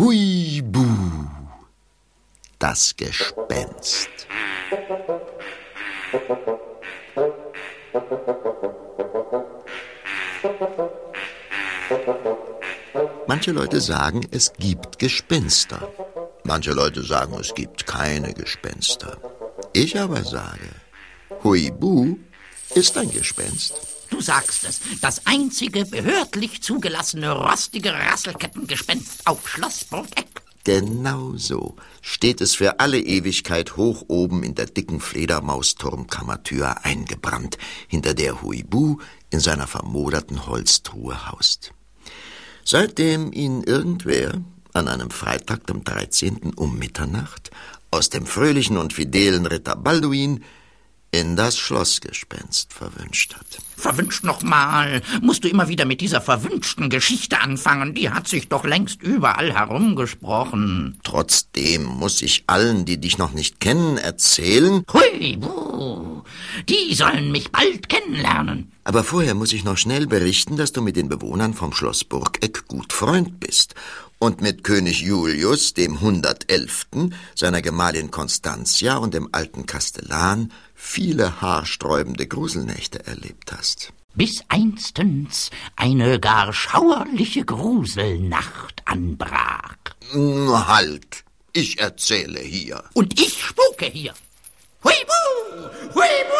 Huibu, das Gespenst. Manche Leute sagen, es gibt Gespenster. Manche Leute sagen, es gibt keine Gespenster. Ich aber sage, Huibu ist ein Gespenst. Du sagst es, das einzige behördlich zugelassene rostige Rasselkettengespenst auf Schloss Burgeck. Genau so steht es für alle Ewigkeit hoch oben in der dicken Fledermausturmkammertür eingebrannt, hinter der Huibu in seiner vermoderten Holztruhe haust. Seitdem ihn irgendwer an einem Freitag, dem 13. um Mitternacht, aus dem fröhlichen und fidelen Ritter Balduin in das Schlossgespenst verwünscht hat. Verwünscht nochmal. Musst du immer wieder mit dieser verwünschten Geschichte anfangen? Die hat sich doch längst überall herumgesprochen. Trotzdem muss ich allen, die dich noch nicht kennen, erzählen. Hui, buh. Die sollen mich bald kennenlernen. Aber vorher muss ich noch schnell berichten, dass du mit den Bewohnern vom Schloss Burgeck gut Freund bist und mit König Julius, dem 111., seiner Gemahlin Constantia und dem alten Kastellan viele haarsträubende Gruselnächte erlebt hast. Bis einstens eine gar schauerliche Gruselnacht anbrach. Halt, ich erzähle hier. Und ich spuke hier. Huibu! Huibu!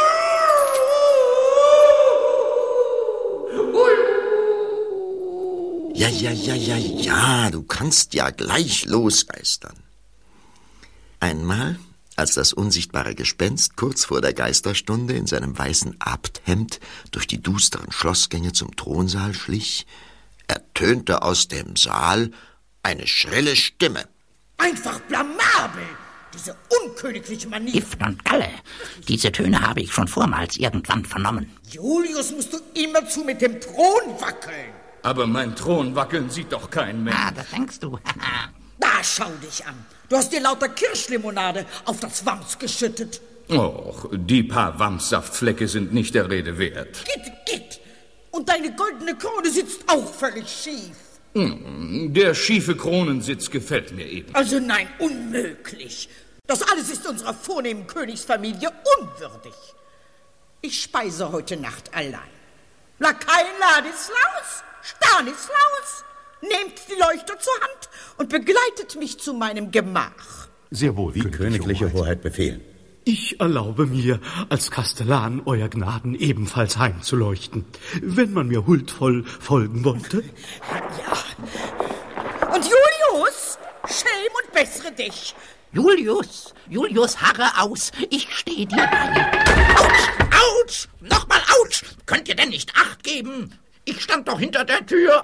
Ja, ja, ja, ja, ja, du kannst ja gleich losgeistern. Einmal als das unsichtbare Gespenst kurz vor der Geisterstunde in seinem weißen Abthemd durch die dusteren Schlossgänge zum Thronsaal schlich, ertönte aus dem Saal eine schrille Stimme. Einfach blamabel! Diese unkönigliche Manier. Gift und Galle. Diese Töne habe ich schon vormals irgendwann vernommen. Julius musst du immerzu mit dem Thron wackeln. Aber mein Thron wackeln sieht doch kein Mensch. Ah, das denkst du. Da schau dich an. Du hast dir lauter Kirschlimonade auf das Wams geschüttet. Och, die paar Wamssaftflecke sind nicht der Rede wert. Gitt, gitt. Und deine goldene Krone sitzt auch völlig schief. Hm, der schiefe Kronensitz gefällt mir eben. Also nein, unmöglich. Das alles ist unserer vornehmen Königsfamilie unwürdig. Ich speise heute Nacht allein. Lakai Ladislaus, Stanislaus, nehmt die Leuchter zur Hand und begleitet mich zu meinem Gemach. Sehr wohl, Wie königliche Hoheit befehlen. Ich erlaube mir, als Kastellan Euer Gnaden ebenfalls heimzuleuchten, wenn man mir huldvoll folgen wollte. Ja. Und Julius, schäm und bessere dich. Julius, Julius, harre aus. Ich stehe dir bei. Autsch, Autsch, nochmal Autsch. Könnt ihr denn nicht Acht geben? Ich stand doch hinter der Tür.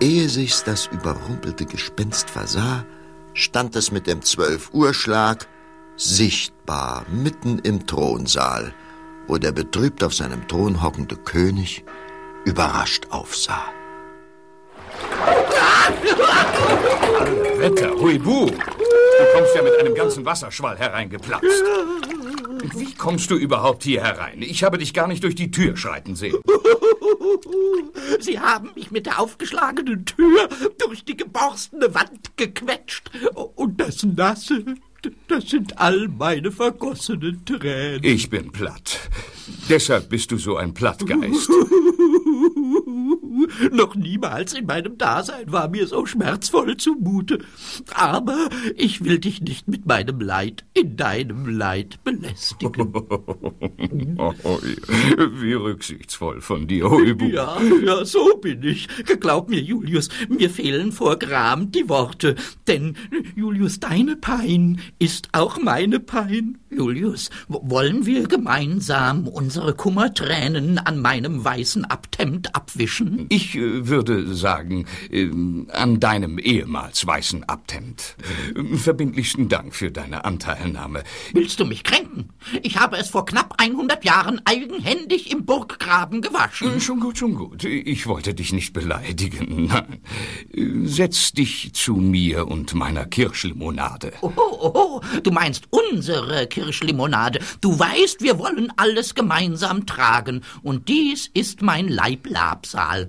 Ehe sich's das überrumpelte Gespenst versah, stand es mit dem Zwölf-Uhr-Schlag sichtbar mitten im Thronsaal, wo der betrübt auf seinem Thron hockende König überrascht aufsah. Wetter, Huibu! Du kommst ja mit einem ganzen Wasserschwall hereingeplatzt. Wie kommst du überhaupt hier herein? Ich habe dich gar nicht durch die Tür schreiten sehen. Sie haben mich mit der aufgeschlagenen Tür durch die geborstene Wand gequetscht. Und das Nasse, das sind all meine vergossenen Tränen. Ich bin platt. Deshalb bist du so ein Plattgeist. Noch niemals in meinem Dasein war mir so schmerzvoll zumute. Aber ich will dich nicht mit meinem Leid in deinem Leid belästigen. Wie rücksichtsvoll von dir, Huibu. Ja, ja, so bin ich. Glaub mir, Julius, mir fehlen vor Gram die Worte. Denn, Julius, deine Pein ist auch meine Pein. Julius, wollen wir gemeinsam unsere Kummertränen an meinem weißen Abthemd abwischen? Ich äh, würde sagen, äh, an deinem ehemals weißen Abthemd. Äh, verbindlichsten Dank für deine Anteilnahme. Willst du mich kränken? Ich habe es vor knapp 100 Jahren eigenhändig im Burggraben gewaschen. Schon gut, schon gut. Ich wollte dich nicht beleidigen. Nein. Setz dich zu mir und meiner Kirschlimonade. Oh, oh, oh, du meinst unsere? Kirschlimonade. Du weißt, wir wollen alles gemeinsam tragen. Und dies ist mein Leiblabsal.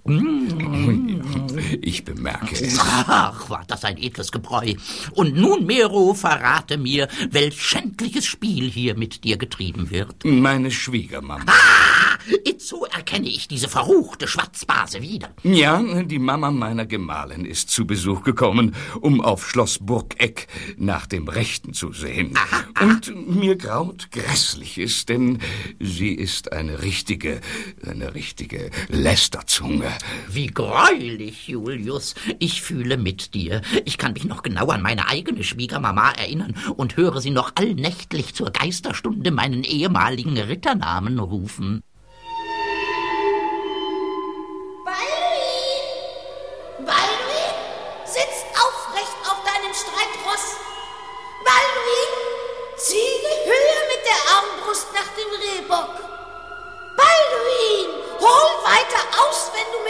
Ich bemerke es. Ach, war das ein edles Gebräu. Und nun, Mero, verrate mir, welch schändliches Spiel hier mit dir getrieben wird. Meine Schwiegermama. Ah, itzo erkenne ich diese verruchte Schwatzbase wieder. Ja, die Mama meiner Gemahlin ist zu Besuch gekommen, um auf Schloss Burgeck nach dem Rechten zu sehen. Und mir graut Grässliches, denn sie ist eine richtige, eine richtige Lästerzunge. Wie greulich, Julius. Ich fühle mit dir. Ich kann mich noch genau an meine eigene Schwiegermama erinnern und höre sie noch allnächtlich zur Geisterstunde meinen ehemaligen Ritternamen rufen.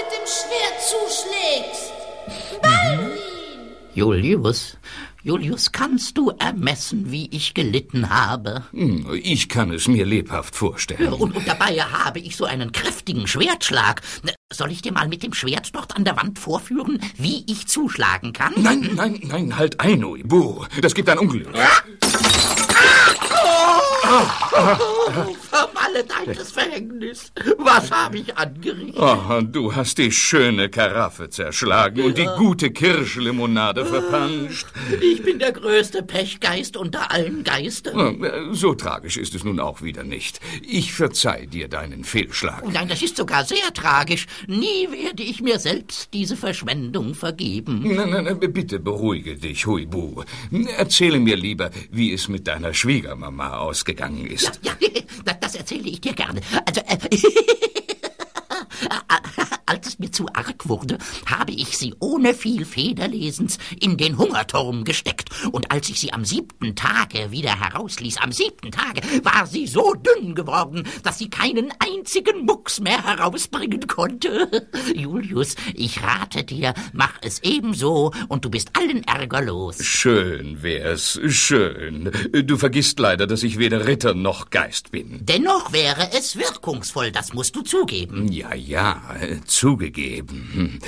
Mit dem Schwert zuschlägst! Balduin! Julius, Julius, kannst du ermessen, wie ich gelitten habe? Hm, Ich kann es mir lebhaft vorstellen. Und, und dabei habe ich so einen kräftigen Schwertschlag. Soll ich dir mal mit dem Schwert dort an der Wand vorführen, wie ich zuschlagen kann? Nein, nein, nein, halt ein, Uibu. Das gibt ein Unglück. Oh, vermaledeites Verhängnis. Was habe ich angerichtet? Oh, du hast die schöne Karaffe zerschlagen und die gute Kirschlimonade verpanscht. Ich bin der größte Pechgeist unter allen Geistern. Oh, So tragisch ist es nun auch wieder nicht. Ich verzeih dir deinen Fehlschlag. Nein, das ist sogar sehr tragisch. Nie werde ich mir selbst diese Verschwendung vergeben. Nein, nein, nein, bitte beruhige dich, Huibu. Erzähle mir lieber, wie es mit deiner Schwiegermama ausgegangen ist. Ja, das, das erzähle ich dir gerne. Also, äh, als es mir zu arg wurde, habe ich sie ohne viel Federlesens in den Hungerturm gesteckt. Und als ich sie am siebten Tage wieder herausließ, am siebten Tage, war sie so dünn geworden, dass sie keinen einzigen Mucks mehr herausbringen konnte. Julius, ich rate dir, mach es ebenso und du bist allen Ärger los. Schön wär's, schön. Du vergisst leider, dass ich weder Ritter noch Geist bin. Dennoch wäre es wirkungsvoll, das musst du zugeben. Ja, ja, zugegeben. Hm.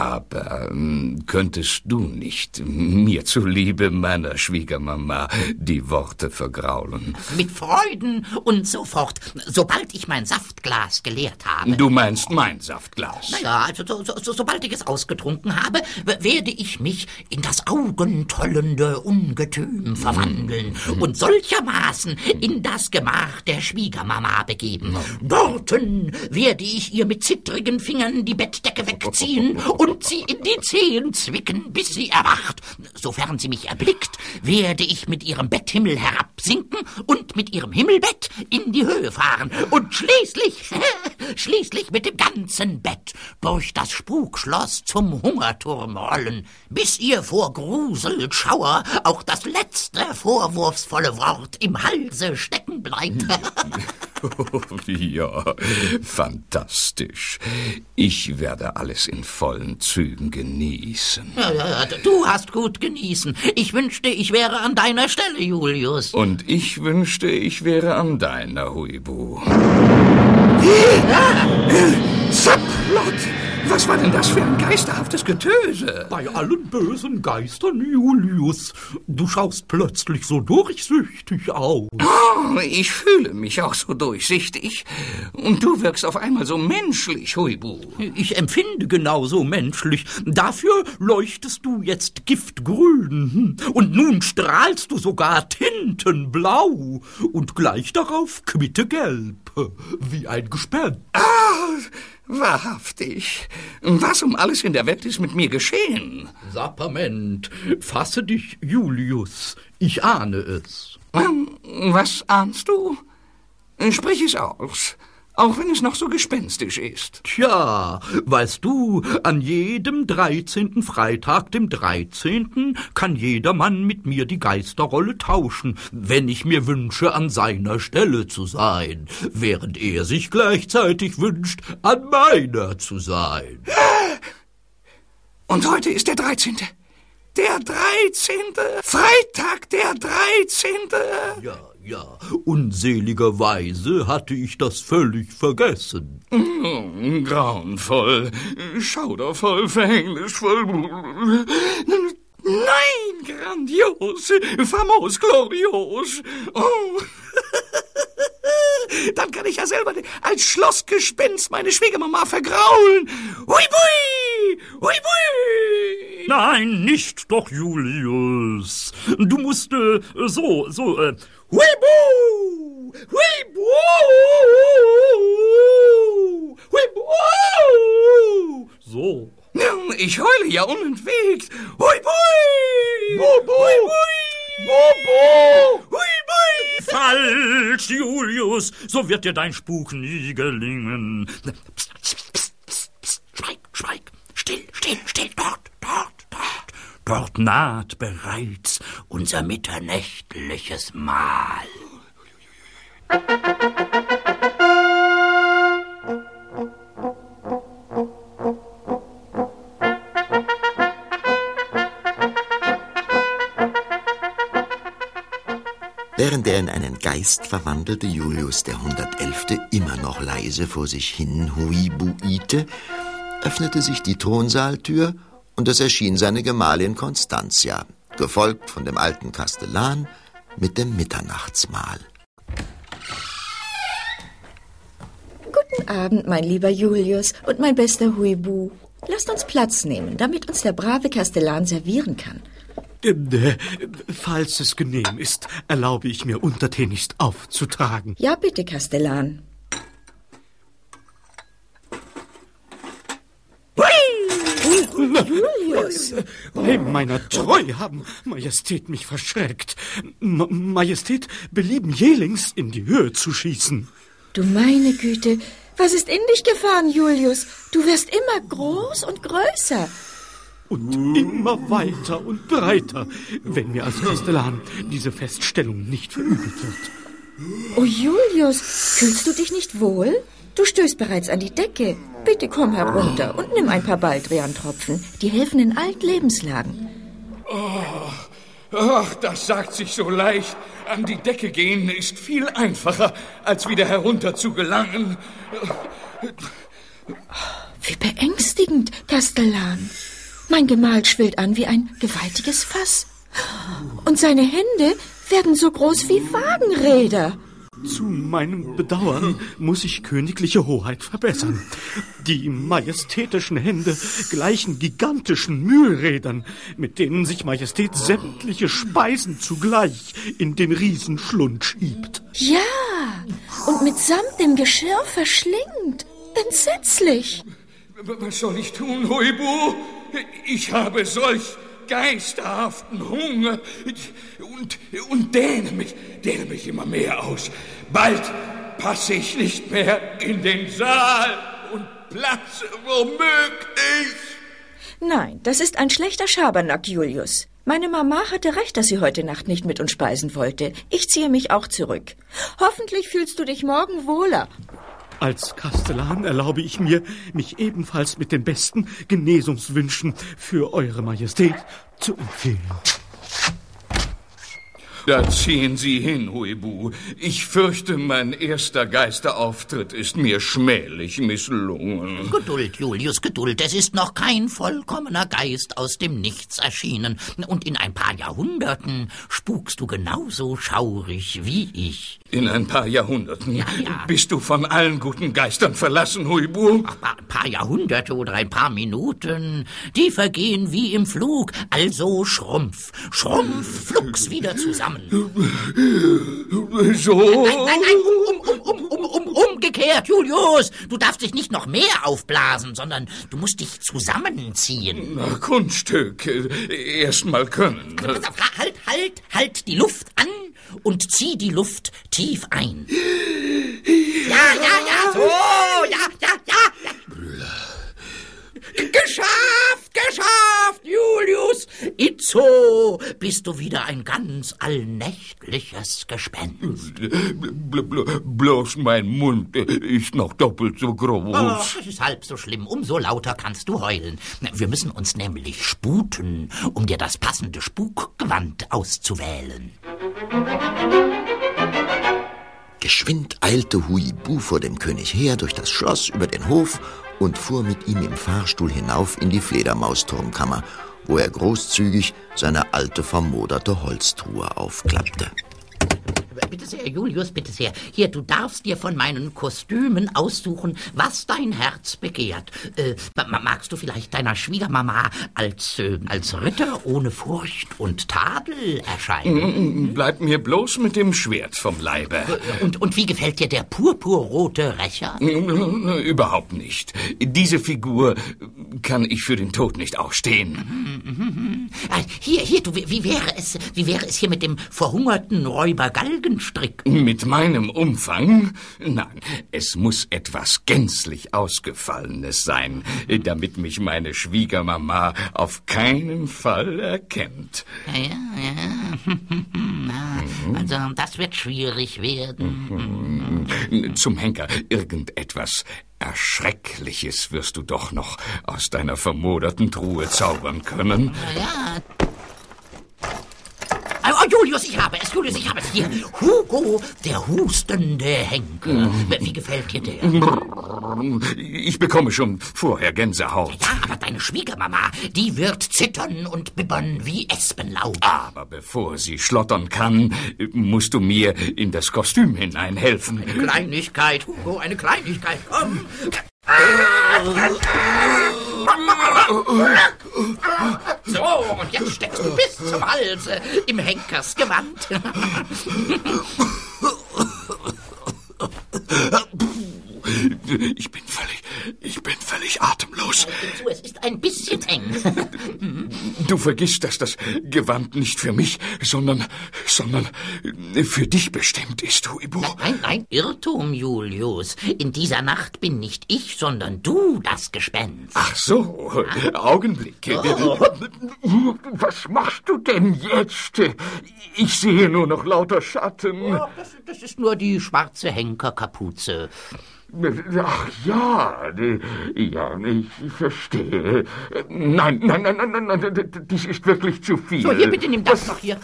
Aber ähm, könntest du nicht mir zuliebe meiner Schwiegermama die Worte vergraulen? Mit Freuden und so fort, sobald ich mein Saftglas geleert habe. Du meinst mein Saftglas. Naja, also so, so, so, sobald ich es ausgetrunken habe, werde ich mich in das augentollende Ungetüm verwandeln und solchermaßen in das Gemach der Schwiegermama begeben. Dorten werde ich ihr mit zittrigen Fingern die Bettdecke wegziehen und sie in die Zehen zwicken, bis sie erwacht. Sofern sie mich erblickt, werde ich mit ihrem Betthimmel herabsinken und mit ihrem Himmelbett in die Höhe fahren und schließlich, schließlich mit dem ganzen Bett durch das Spukschloss zum Hungerturm rollen, bis ihr vor Grusel, Schauer auch das letzte vorwurfsvolle Wort im Halse stecken bleibt. ja, fantastisch. Ich werde alles in vollen Zügen genießen. Ja, ja, ja, du hast gut genießen. Ich wünschte, ich wäre an deiner Stelle, Julius. Und ich wünschte, ich wäre an deiner, Huibu. Zapplot! Was war denn das für ein geisterhaftes Getöse? Bei allen bösen Geistern, Julius, du schaust plötzlich so durchsichtig aus. Ich fühle mich auch so durchsichtig. Und du wirkst auf einmal so menschlich, Huibu. Ich empfinde genauso menschlich. Dafür leuchtest du jetzt giftgrün. Und nun strahlst du sogar tintenblau. Und gleich darauf quittegelb. Wie ein Gespenst. Ah, wahrhaftig. Was um alles in der Welt ist mit mir geschehen? Sapperment, fasse dich, Julius. Ich ahne es. Hm, Was ahnst du? Sprich es aus, auch wenn es noch so gespenstisch ist. Tja, weißt du, an jedem dreizehnten Freitag, dem dreizehnten, kann jedermann mit mir die Geisterrolle tauschen, wenn ich mir wünsche, an seiner Stelle zu sein, während er sich gleichzeitig wünscht, an meiner zu sein. Und heute ist der 13. der 13. Freitag der 13. Ja, ja, unseligerweise hatte ich das völlig vergessen. Grauenvoll, schaudervoll, verhängnisvoll. Nein, grandios, famos, glorios. Oh. Dann kann ich ja selber als Schlossgespenst meine Schwiegermama vergraulen. Hui bui! Hui bui! Nein, nicht doch, Julius. Du musst äh, so, so, äh, hui bu! Hui bu! Hui bu! So. Ich heule ja unentwegt. Hui bui! Bu, bu. Hui bui! Bobo! Hui bui! Falsch, Julius, so wird dir dein Spuk nie gelingen. Psst, psst, still, still, dort, dort, dort. Dort naht bereits unser mitternächtliches Mahl. Während er in einen Geist verwandelte Julius der 111. immer noch leise vor sich hin huibuite, öffnete sich die Thronsaaltür und es erschien seine Gemahlin Constantia, gefolgt von dem alten Kastellan mit dem Mitternachtsmahl. Guten Abend, mein lieber Julius und mein bester Huibu. Lasst uns Platz nehmen, damit uns der brave Kastellan servieren kann. Äh, falls es genehm ist, erlaube ich mir untertänigst aufzutragen. Ja, bitte, Kastellan. Julius! Bei meiner Treu haben Majestät mich verschreckt. M Majestät belieben jählings in die Höhe zu schießen. Du meine Güte, was ist in dich gefahren, Julius? Du wirst immer groß und größer. Und immer weiter und breiter, wenn mir als Kastellan diese Feststellung nicht verübelt wird. Oh, Julius, fühlst du dich nicht wohl? Du stößt bereits an die Decke. Bitte komm herunter und nimm ein paar Baldrian-Tropfen. Die helfen in Altlebenslagen. Oh, ach, das sagt sich so leicht. An die Decke gehen ist viel einfacher, als wieder herunter zu gelangen. Wie beängstigend, Kastellan. Mein Gemahl schwillt an wie ein gewaltiges Fass. Und seine Hände werden so groß wie Wagenräder. Zu meinem Bedauern muss ich königliche Hoheit verbessern. Die majestätischen Hände gleichen gigantischen Mühlrädern, mit denen sich Majestät sämtliche Speisen zugleich in den Riesenschlund schiebt. Ja, und mitsamt dem Geschirr verschlingt. Entsetzlich. Was soll ich tun, Huibu? Ich habe solch geisterhaften Hunger und, und dehne mich, dehne mich immer mehr aus. Bald passe ich nicht mehr in den Saal und platze womöglich. Nein, das ist ein schlechter Schabernack, Julius. Meine Mama hatte recht, dass sie heute Nacht nicht mit uns speisen wollte. Ich ziehe mich auch zurück. Hoffentlich fühlst du dich morgen wohler. Als Kastellan erlaube ich mir, mich ebenfalls mit den besten Genesungswünschen für Eure Majestät zu empfehlen. Da ziehen Sie hin, Huibu. Ich fürchte, mein erster Geisterauftritt ist mir schmählich misslungen. Geduld, Julius, Geduld. Es ist noch kein vollkommener Geist aus dem Nichts erschienen. Und in ein paar Jahrhunderten spukst du genauso schaurig wie ich. In ein paar Jahrhunderten Ja, ja. bist du von allen guten Geistern verlassen, Huibu. Ach, ein paar Jahrhunderte oder ein paar Minuten, die vergehen wie im Flug. Also schrumpf, schrumpf, flugs wieder zusammen. So? Nein, nein, um, um, um, um, um, umgekehrt, Julius. Du darfst dich nicht noch mehr aufblasen, sondern du musst dich zusammenziehen. Na, Kunststück. Erst mal können. Pass auf, halt, halt, halt die Luft an und zieh die Luft tief ein. Ja, ja, ja, so, ja, ja, ja. ja. Geschafft, geschafft, Julius. Itzo, bist du wieder ein ganz allnächtliches Gespenst. Bl bl bloß mein Mund ist noch doppelt so groß. Ach, es ist halb so schlimm. Umso lauter kannst du heulen. Wir müssen uns nämlich sputen, um dir das passende Spukgewand auszuwählen. Geschwind eilte Huibu vor dem König her durch das Schloss über den Hof und fuhr mit ihm im Fahrstuhl hinauf in die Fledermausturmkammer, wo er großzügig seine alte vermoderte Holztruhe aufklappte. Bitte sehr, Julius, bitte sehr. Hier, du darfst dir von meinen Kostümen aussuchen, was dein Herz begehrt. Äh, magst du vielleicht deiner Schwiegermama als, äh, als Ritter ohne Furcht und Tadel erscheinen? Bleib mir bloß mit dem Schwert vom Leibe. Äh, und, und wie gefällt dir der purpurrote Rächer? Überhaupt nicht. Diese Figur kann ich für den Tod nicht ausstehen. Äh, hier, hier, du, wie wäre es, wie wäre es hier mit dem verhungerten Räuber Galgen? Strick. Mit meinem Umfang? Nein, es muss etwas gänzlich Ausgefallenes sein, damit mich meine Schwiegermama auf keinen Fall erkennt. Ja, ja, ja. Also, das wird schwierig werden. Zum Henker, irgendetwas Erschreckliches wirst du doch noch aus deiner vermoderten Truhe zaubern können. Ja, Oh, Julius, ich habe es, Julius, ich habe es hier. Hugo, der hustende Henker. Wie gefällt dir der? Ich bekomme schon vorher Gänsehaut. Ja, aber deine Schwiegermama, die wird zittern und bibbern wie Espenlaub. Aber bevor sie schlottern kann, musst du mir in das Kostüm hineinhelfen. Eine Kleinigkeit, Hugo, eine Kleinigkeit, komm. So, und jetzt steckst du bis zum Hals äh, im Henkersgewand. Ich bin völlig, ich bin völlig atemlos. Zu, es ist ein bisschen eng. Du vergisst, dass das Gewand nicht für mich, sondern, sondern für dich bestimmt ist, Huibu. Nein, nein, Irrtum, Julius. In dieser Nacht bin nicht ich, sondern du das Gespenst. Ach so, Augenblick. Oh. Was machst du denn jetzt? Ich sehe nur noch lauter Schatten. Oh, das, das ist nur die schwarze Henkerkapuze. Ach ja, ja, ich verstehe. Nein, nein, nein, nein, nein, das ist wirklich zu viel. So, hier, bitte nimm das noch hier.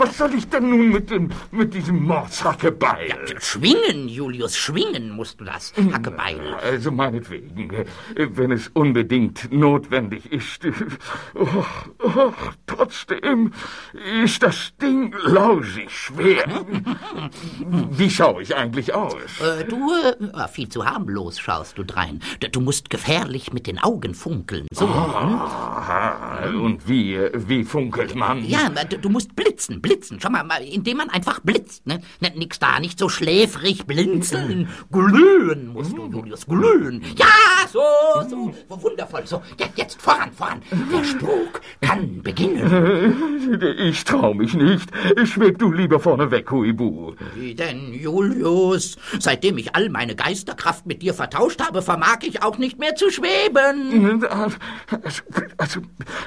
Was soll ich denn nun mit dem, mit diesem Mordshackebeil? Ja, schwingen, Julius, schwingen musst du das, Hackebeil. Also meinetwegen, wenn es unbedingt notwendig ist. Oh, oh, trotzdem ist das Ding lausig schwer. Wie schaue ich eigentlich aus? Äh, du, äh, viel zu harmlos schaust du drein. Du musst gefährlich mit den Augen funkeln. So. Oh, und wie, wie funkelt man? Ja, du, du musst blitzen, blitzen blitzen. Schau mal, indem man einfach blitzt. Ne? Nix da, nicht so schläfrig blinzeln. Glühen musst du, Julius, glühen. Ja, so, so, wundervoll. So, jetzt voran, voran. Der Spuk kann beginnen. Ich trau mich nicht. Schweb du lieber vorne weg, Huibu. Wie denn, Julius? Seitdem ich all meine Geisterkraft mit dir vertauscht habe, vermag ich auch nicht mehr zu schweben. Also, also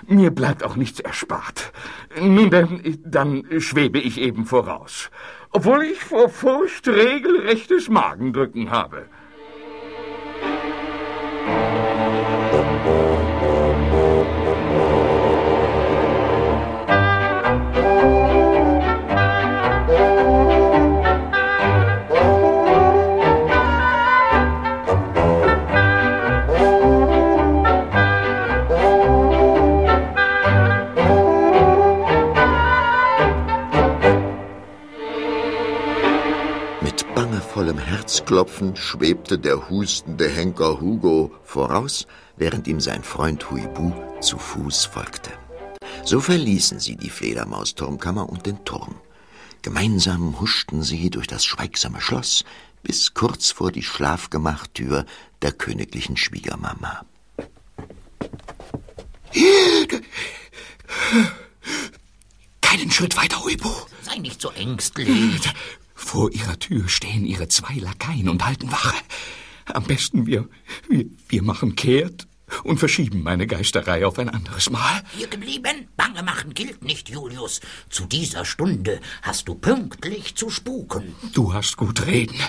mir bleibt auch nichts erspart. Nun denn, dann schwebe ich eben voraus, obwohl ich vor Furcht regelrechtes Magendrücken habe. Herzklopfen schwebte der hustende Henker Hugo voraus, während ihm sein Freund Huibu zu Fuß folgte. So verließen sie die Fledermausturmkammer und den Turm. Gemeinsam huschten sie durch das schweigsame Schloss bis kurz vor die Schlafgemach-Tür der königlichen Schwiegermama. Keinen Schritt weiter, Huibu. Sei nicht so ängstlich. Vor ihrer Tür stehen ihre zwei Lakaien und halten Wache. Am besten wir, wir, wir machen kehrt und verschieben meine Geisterei auf ein anderes Mal. Hier geblieben? Bange machen gilt nicht, Julius. Zu dieser Stunde hast du pünktlich zu spuken. Du hast gut reden.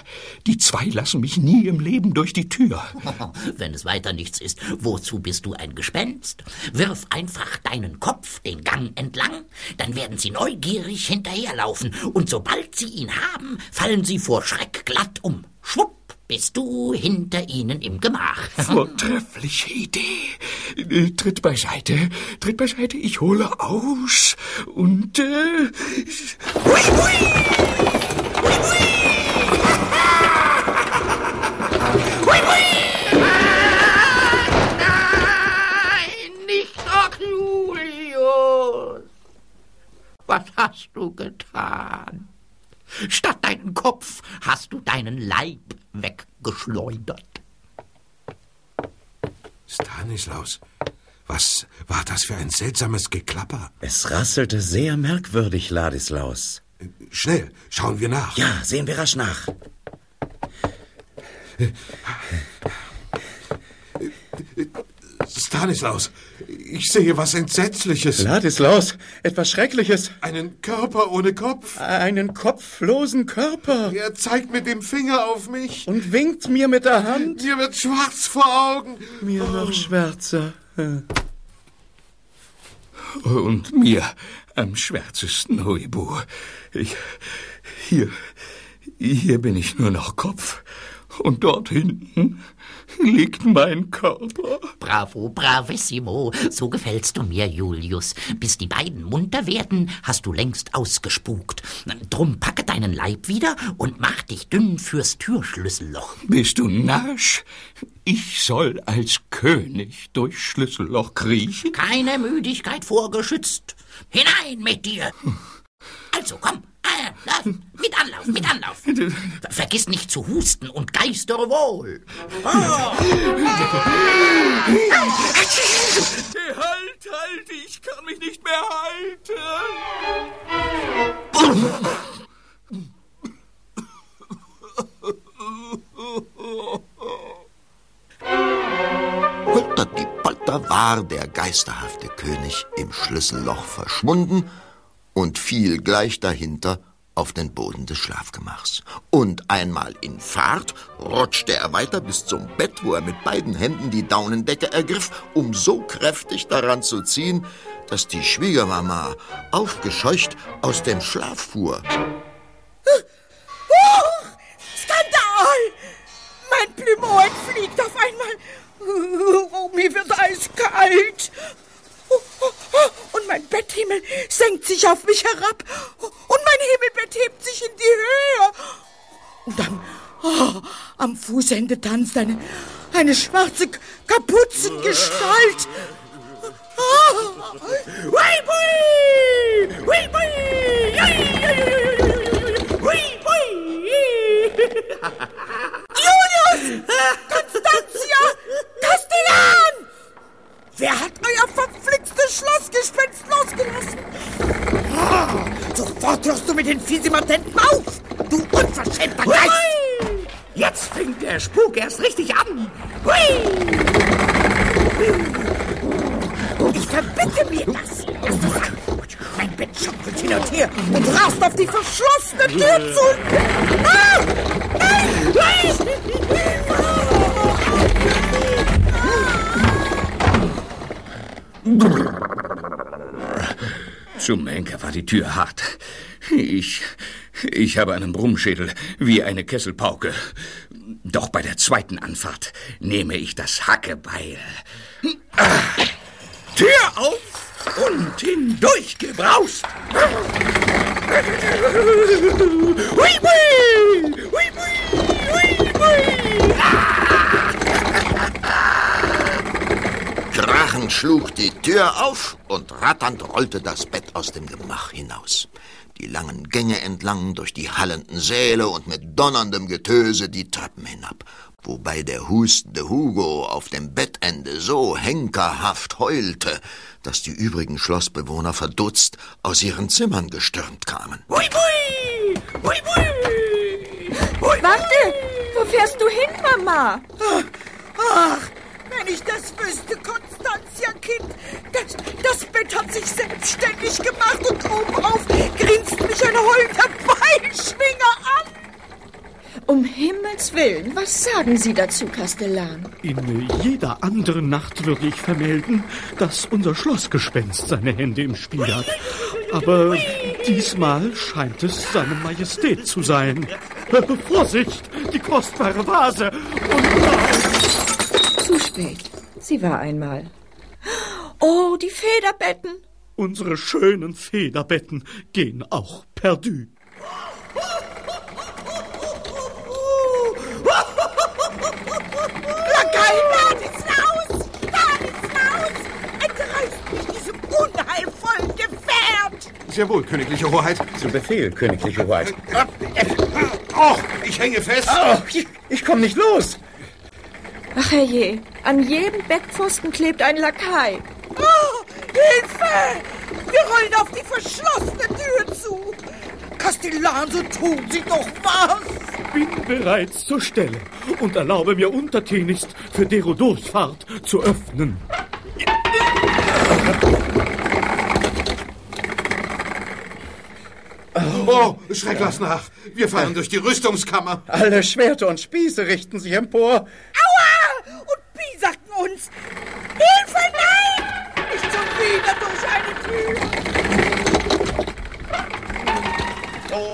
Die zwei lassen mich nie im Leben durch die Tür. Wenn es weiter nichts ist, wozu bist du ein Gespenst? Wirf einfach deinen Kopf den Gang entlang, dann werden sie neugierig hinterherlaufen, und sobald sie ihn haben, fallen sie vor Schreck glatt um. Schwupp! Bist du hinter ihnen im Gemach. Vortreffliche Idee. Äh, tritt beiseite, tritt beiseite, ich hole aus und äh, hui, hui! Hui, hui! hui, hui! Nein, nicht doch, Julius. Was hast du getan? Statt deinen Kopf hast du deinen Leib weggeschleudert. Stanislaus, was war das für ein seltsames Geklapper? Es rasselte sehr merkwürdig, Ladislaus. Schnell, schauen wir nach. Ja, sehen wir rasch nach. Stanislaus, ich sehe was Entsetzliches. Ladislaus, etwas Schreckliches. Einen Körper ohne Kopf. Einen kopflosen Körper. Er zeigt mit dem Finger auf mich. Und winkt mir mit der Hand. Mir wird schwarz vor Augen. Mir oh. noch schwärzer. Und mir am schwärzesten, Huibu. Ich, hier, hier bin ich nur noch Kopf. Und dort hinten liegt mein Körper. Bravo, bravissimo. So gefällst du mir, Julius. Bis die beiden munter werden, hast du längst ausgespukt. Drum packe deinen Leib wieder und mach dich dünn fürs Türschlüsselloch. Bist du narsch? Ich soll als König durchs Schlüsselloch kriechen? Keine Müdigkeit vorgeschützt. Hinein mit dir. Also komm, mit Anlauf, mit Anlauf. Vergiss nicht zu husten und geistere wohl. Oh. Halt, halt, ich kann mich nicht mehr halten. Holter die Polter war der geisterhafte König im Schlüsselloch verschwunden und fiel gleich dahinter auf den Boden des Schlafgemachs. Und einmal in Fahrt rutschte er weiter bis zum Bett, wo er mit beiden Händen die Daunendecke ergriff, um so kräftig daran zu ziehen, dass die Schwiegermama aufgescheucht aus dem Schlaf fuhr. Oh, Skandal! Mein Plümo entfliegt auf einmal. Oh, mir wird eiskalt. Und mein Betthimmel senkt sich auf mich herab. Und mein Himmelbett hebt sich in die Höhe. Und dann, oh, am Fußende tanzt eine, eine schwarze Kapuzengestalt. Oh. Hui, hui, hui, Julius! Constantia! Castellan! Wer hat euer verflixtes Schlossgespenst losgelassen? Oh, sofort hörst du mit den Fisimatenten auf, du unverschämter Geist! Hui! Jetzt fängt der Spuk erst richtig an. Hui! Ich verbitte mir das. Mein Bett schaukelt hin und her und rast auf die verschlossene Tür zu. Ah! Nein! Nein! Zum Henker war die Tür hart. Ich, ich habe einen Brummschädel wie eine Kesselpauke. Doch bei der zweiten Anfahrt nehme ich das Hackebeil. Tür auf und hindurch gebraust. Hui, hui, hui, hui, hui, hui. Krachend schlug die Tür auf und ratternd rollte das Bett aus dem Gemach hinaus. Die langen Gänge entlang, durch die hallenden Säle und mit donnerndem Getöse die Treppen hinab, wobei der hustende Hugo auf dem Bettende so henkerhaft heulte, dass die übrigen Schlossbewohner verdutzt aus ihren Zimmern gestürmt kamen. Hui, hui! Hui, hui! Hui, Warte! Wo fährst du hin, Mama? Ach, wenn ich das wüsste Konstanzia, Kind. Das, das Bett hat sich selbstständig gemacht und obenauf grinst mich ein heulender Beischwinger an. Um Himmels Willen, was sagen Sie dazu, Kastellan? In jeder anderen Nacht würde ich vermelden, dass unser Schlossgespenst seine Hände im Spiel hat. Aber diesmal scheint es seine Majestät zu sein. Vorsicht, die kostbare Vase. Und Zu spät. Sie war einmal. Oh, die Federbetten. Unsere schönen Federbetten gehen auch perdu. Lakai, Ladislaus! Ladislaus! Entreißt mich diesem unheilvollen Gefährt! Sehr wohl, königliche Hoheit. Zu Befehl, königliche Hoheit. Oh, ich hänge fest. Oh, ich, ich komme nicht los. Ach herrje, an jedem Bettpfosten klebt ein Lakai. Oh, Hilfe! Wir rollen auf die verschlossene Tür zu. Kastellan, so tun Sie doch was! Bin bereits zur Stelle und erlaube mir untertänigst für dero Durchfahrt zu öffnen. Oh, schreck lass nach. Wir fallen durch die Rüstungskammer. Alle Schwerter und Spieße richten sich empor. Aua! Uns! Hilfe, nein! Nicht schon wieder durch eine Tür!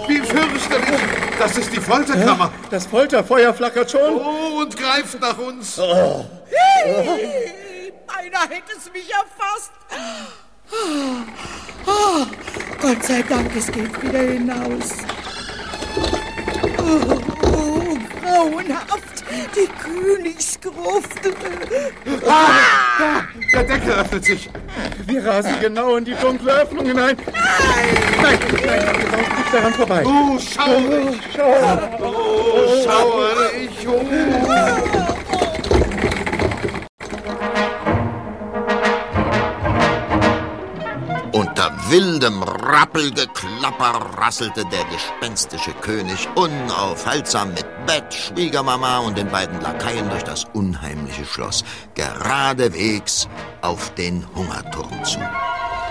Wie fürchterlich. Das ist die Folterkammer. Das Folterfeuer flackert schon. Oh, und greift nach uns. Hey, beinahe hätte es mich erfasst. Oh, Gott sei Dank, es geht wieder hinaus. Oh, oh grauenhaft, die Königsgruft. Da, der Deckel öffnet sich. Wir rasen genau in die dunkle Öffnung hinein. Nein! Nein, nein, wir laufen nicht daran vorbei. Oh, schaurig. Oh, schaurig. Oh. Unter wildem Rappelgeklapper rasselte der gespenstische König unaufhaltsam mit Bett, Schwiegermama und den beiden Lakaien durch das unheimliche Schloss, geradewegs auf den Hungerturm zu.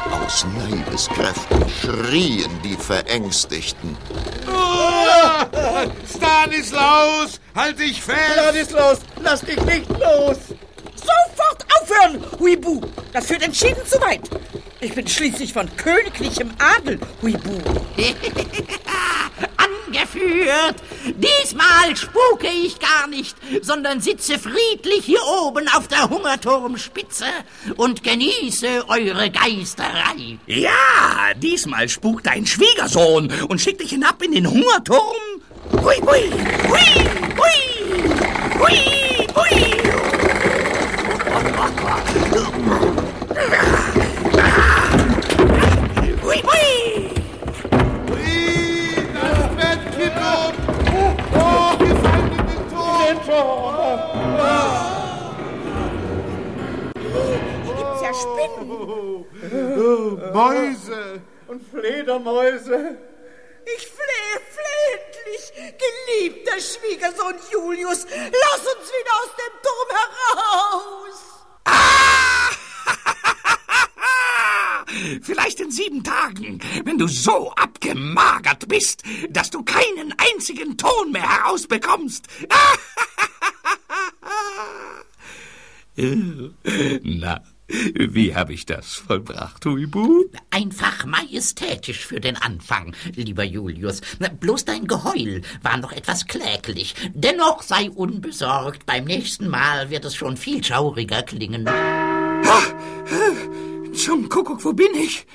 Aus Leibeskräften schrien die Verängstigten. Stanislaus, halt dich fest. Ladislaus, lass dich nicht los. Sofort aufhören, Huibu. Das führt entschieden zu weit. Ich bin schließlich von königlichem Adel, Huibu. Angeführt! Diesmal spuke ich gar nicht, sondern sitze friedlich hier oben auf der Hungerturmspitze und genieße eure Geisterei. Ja, diesmal spukt dein Schwiegersohn und schickt dich hinab in den Hungerturm. Hui, hui, hui, hui, hui, hui. Hui, hui. Ui, das Bett kippt um. Oh, wir fallen in den Turm. Hier gibt's ja Spinnen. Oh, Mäuse. Und Fledermäuse. Ich flehe flehentlich, geliebter Schwiegersohn Julius, lass uns wieder aus dem Turm heraus. Vielleicht in sieben Tagen, wenn du so abgemagert bist, dass du keinen einzigen Ton mehr herausbekommst. Na, wie habe ich das vollbracht, Huibu? Einfach majestätisch für den Anfang, lieber Julius. Bloß dein Geheul war noch etwas kläglich. Dennoch sei unbesorgt. Beim nächsten Mal wird es schon viel schauriger klingen. Zum Kuckuck, wo bin ich?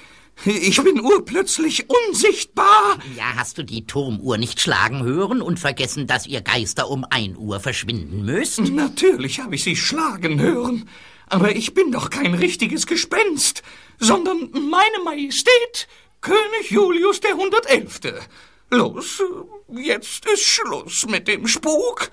Ich bin urplötzlich unsichtbar. Ja, hast du die Turmuhr nicht schlagen hören und vergessen, dass ihr Geister um ein Uhr verschwinden müsst? Natürlich habe ich sie schlagen hören. Aber ich bin doch kein richtiges Gespenst, sondern meine Majestät, König Julius der Hundertelfte. Los, jetzt ist Schluss mit dem Spuk.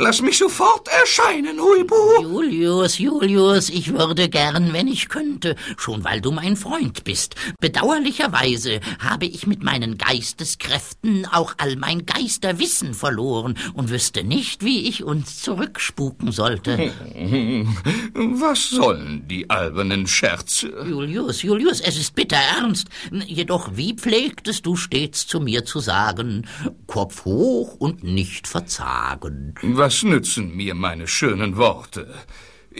Lass mich sofort erscheinen, Huibu. Julius, Julius, ich würde gern, wenn ich könnte, schon weil du mein Freund bist. Bedauerlicherweise habe ich mit meinen Geisteskräften auch all mein Geisterwissen verloren und wüsste nicht, wie ich uns zurückspuken sollte. Was sollen die albernen Scherze? Julius, Julius, es ist bitter ernst. Jedoch, wie pflegtest du stets zu mir zu sagen? Kopf hoch und nicht verzagen. Was nützen mir meine schönen Worte?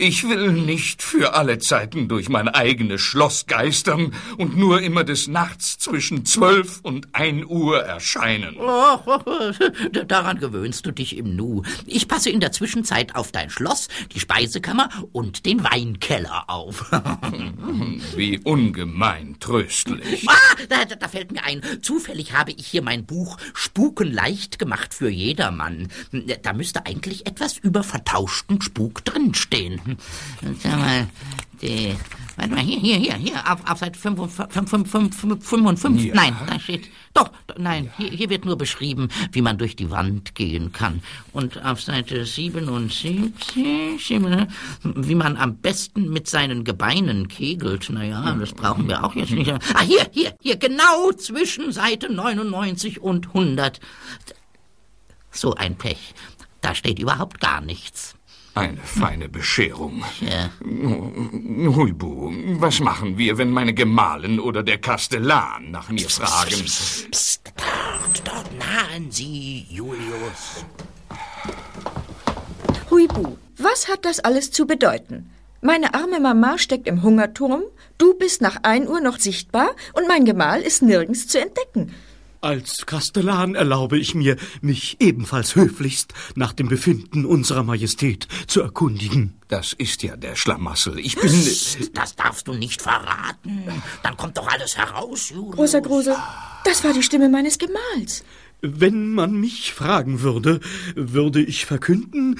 Ich will nicht für alle Zeiten durch mein eigenes Schloss geistern und nur immer des Nachts zwischen zwölf und ein Uhr erscheinen. Oh, oh, oh, daran gewöhnst du dich im Nu. Ich passe in der Zwischenzeit auf dein Schloss, die Speisekammer und den Weinkeller auf. Wie ungemein tröstlich. Ah, da, da fällt mir ein, zufällig habe ich hier mein Buch Spuken leicht gemacht für jedermann. Da müsste eigentlich etwas über vertauschten Spuk drinstehen. Sag mal, die, warte mal, hier, hier, hier, hier, auf, auf Seite 55, Ja. nein, da steht, doch, nein, hier, hier wird nur beschrieben, wie man durch die Wand gehen kann. Und auf Seite 77, sieben- wie man am besten mit seinen Gebeinen kegelt. Naja, das brauchen wir auch jetzt nicht. Ah, hier, hier, hier, genau zwischen Seite 99 und 100. So ein Pech. Da steht überhaupt gar nichts. Eine feine Bescherung. Ja. Huibu, was machen wir, wenn meine Gemahlin oder der Kastellan nach mir fragen? Psst, dort, dort nahen Sie, Julius. Huibu, was hat das alles zu bedeuten? Meine arme Mama steckt im Hungerturm, du bist nach ein Uhr noch sichtbar und mein Gemahl ist nirgends zu entdecken. Als Kastellan erlaube ich mir, mich ebenfalls höflichst nach dem Befinden unserer Majestät zu erkundigen. Das ist ja der Schlamassel. Ich bin. Das darfst du nicht verraten. Dann kommt doch alles heraus, Julius. Großer Grose, das war die Stimme meines Gemahls. Wenn man mich fragen würde, würde ich verkünden,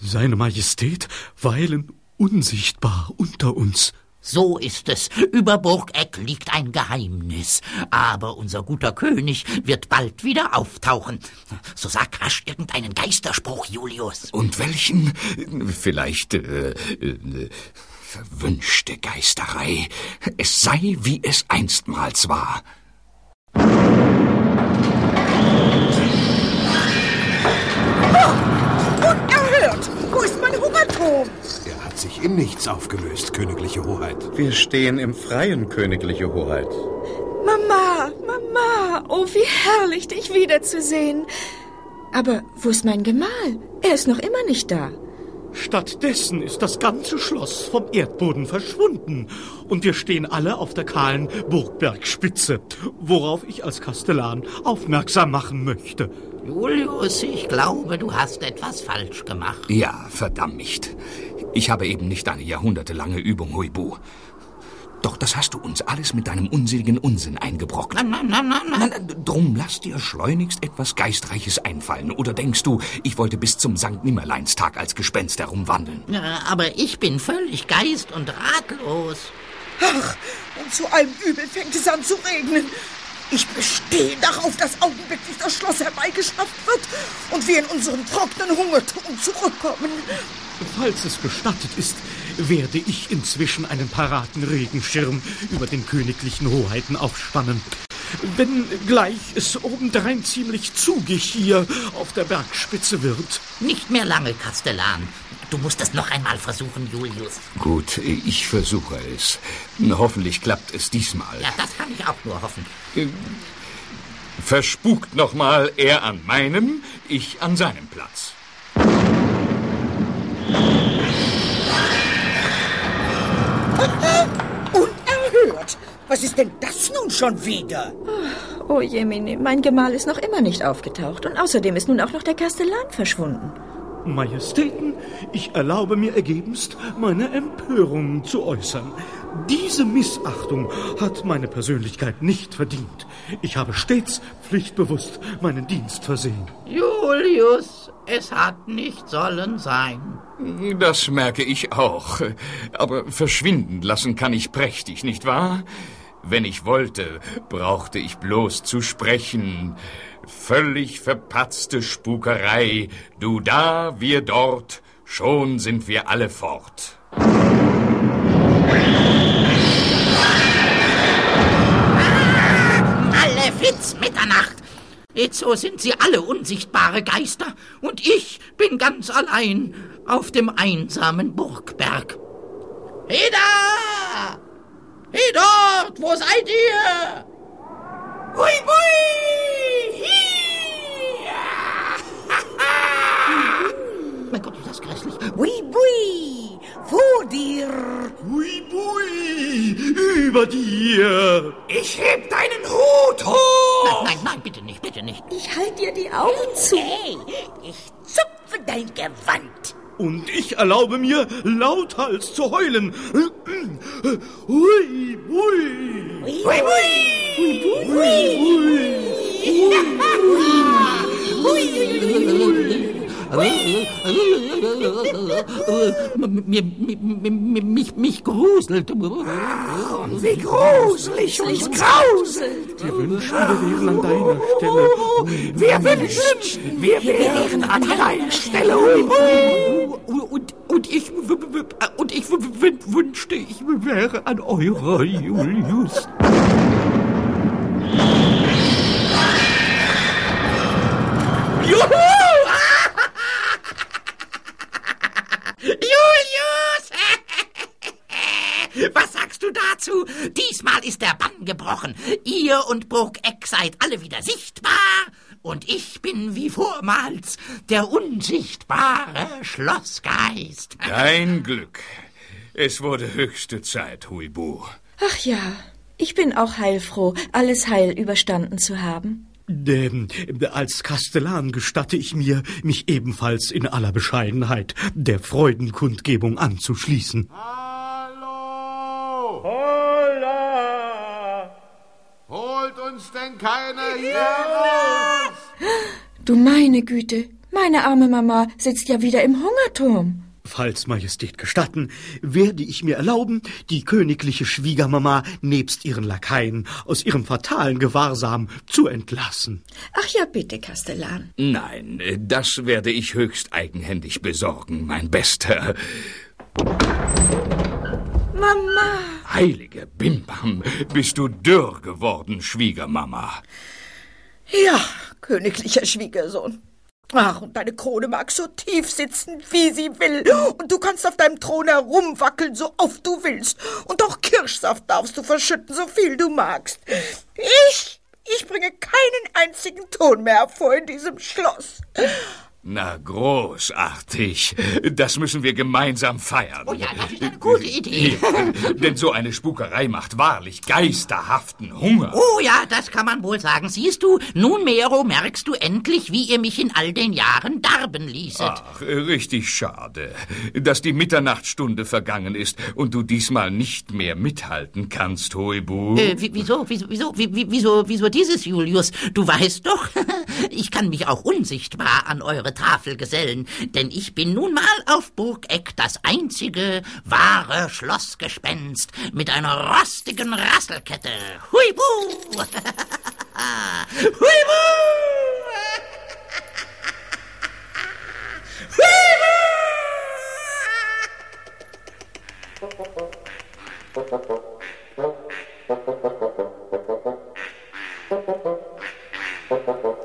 seine Majestät weilen unsichtbar unter uns. So ist es. Über Burgeck liegt ein Geheimnis. Aber unser guter König wird bald wieder auftauchen. So sag rasch irgendeinen Geisterspruch, Julius. Und welchen? Vielleicht äh, äh, verwünschte Geisterei. Es sei, wie es einstmals war. Unerhört! Sich in nichts aufgelöst, königliche Hoheit. Wir stehen im Freien, königliche Hoheit. Mama, Mama, oh, wie herrlich, dich wiederzusehen. Aber wo ist mein Gemahl? Er ist noch immer nicht da. Stattdessen ist das ganze Schloss vom Erdboden verschwunden und wir stehen alle auf der kahlen Burgbergspitze, worauf ich als Kastellan aufmerksam machen möchte. Julius, ich glaube, du hast etwas falsch gemacht. Ja, verdammt. Ich habe eben nicht eine jahrhundertelange Übung, Huibu. Doch das hast du uns alles mit deinem unseligen Unsinn eingebrockt. Nein, nein, nein, nein, nein. Nein, drum lass dir schleunigst etwas Geistreiches einfallen. Oder denkst du, ich wollte bis zum Sankt Nimmerleinstag als Gespenst herumwandeln? Ja, Aber ich bin völlig geist- und ratlos. Ach, und zu allem Übel fängt es an zu regnen. Ich bestehe darauf, dass augenblicklich das Schloss herbeigeschafft wird und wir in unseren trockenen Hungerturm zurückkommen. Falls es gestattet ist, werde ich inzwischen einen paraten Regenschirm über den königlichen Hoheiten aufspannen. Wenn gleich es obendrein ziemlich zugig hier auf der Bergspitze wird. Nicht mehr lange, Kastellan. Du musst es noch einmal versuchen, Julius. Gut, ich versuche es. Hoffentlich klappt es diesmal. Ja, das kann ich auch nur hoffen. Verspukt nochmal er an meinem, ich an seinem Platz. Unerhört! Was ist denn das nun schon wieder? Oh Jemine, mein Gemahl ist noch immer nicht aufgetaucht und außerdem ist nun auch noch der Kastellan verschwunden. Majestäten, ich erlaube mir ergebenst, meine Empörung zu äußern. Diese Missachtung hat meine Persönlichkeit nicht verdient. Ich habe stets pflichtbewusst meinen Dienst versehen. Julius, es hat nicht sollen sein. Das merke ich auch. Aber verschwinden lassen kann ich prächtig, nicht wahr? Wenn ich wollte, brauchte ich bloß zu sprechen. Völlig verpatzte Spukerei. Du da, wir dort, schon sind wir alle fort. Malefiz Mitternacht! Jetzo sind sie alle unsichtbare Geister und ich bin ganz allein auf dem einsamen Burgberg. Hey da! Hey dort! Wo seid ihr? Hui, bui! mein Gott, ist das grässlich. Hui, bui! Vor dir! Hui, bui! Über dir! Ich heb deinen Hut hoch! Nein, nein, nein, bitte nicht, bitte nicht. Ich halte dir die Augen zu. Hey, ich zupfe dein Gewand. Und ich erlaube mir, lauthals zu heulen. Hui, hui! Hui, hui! Hui, hui! Hui, Mir, mir, mich, mich gruselt. Wie gruselig uns grauselt. Wir wünschen, wir wären an deiner Stelle. Wir wünschen, wir wären an deiner Stelle. Und, und ich, und ich wünschte, ich wäre an eurer Julius. Juhu! Julius! Was sagst du dazu? Diesmal ist der Bann gebrochen. Ihr und Burg Eck seid alle wieder sichtbar. Und ich bin wie vormals der unsichtbare Schlossgeist. Dein Glück. Es wurde höchste Zeit, Huibu. Ach ja, ich bin auch heilfroh, alles heil überstanden zu haben. Ähm, als Kastellan gestatte ich mir, mich ebenfalls in aller Bescheidenheit der Freudenkundgebung anzuschließen. Hallo! Holla! Holt uns denn keiner hier raus? Du meine Güte, meine arme Mama sitzt ja wieder im Hungerturm. Falls Majestät gestatten, werde ich mir erlauben, die königliche Schwiegermama nebst ihren Lakaien aus ihrem fatalen Gewahrsam zu entlassen. Ach ja, bitte, Kastellan. Nein, das werde ich höchst eigenhändig besorgen, mein Bester. Mama! Heilige Bimbam, bist du dürr geworden, Schwiegermama. Ja, königlicher Schwiegersohn. Ach, und deine Krone mag so tief sitzen, wie sie will. Und du kannst auf deinem Thron herumwackeln, so oft du willst. Und auch Kirschsaft darfst du verschütten, so viel du magst. Ich, ich bringe keinen einzigen Ton mehr hervor in diesem Schloss. Na, großartig. Das müssen wir gemeinsam feiern. Oh ja, das ist eine gute Idee. Ja, denn so eine Spukerei macht wahrlich geisterhaften Hunger. Oh ja, das kann man wohl sagen. Siehst du, nunmehro merkst du endlich, wie ihr mich in all den Jahren darben ließet. Ach, richtig schade, dass die Mitternachtsstunde vergangen ist und du diesmal nicht mehr mithalten kannst, Hoibu. Äh, wieso, wieso, wieso, wieso, wieso dieses, Julius? Du weißt doch, ich kann mich auch unsichtbar an eure Tafel gesellen, denn ich bin nun mal auf Burgeck das einzige wahre Schlossgespenst mit einer rostigen Rasselkette. Hui bu! Hui Huibu! Huibu! Huibu!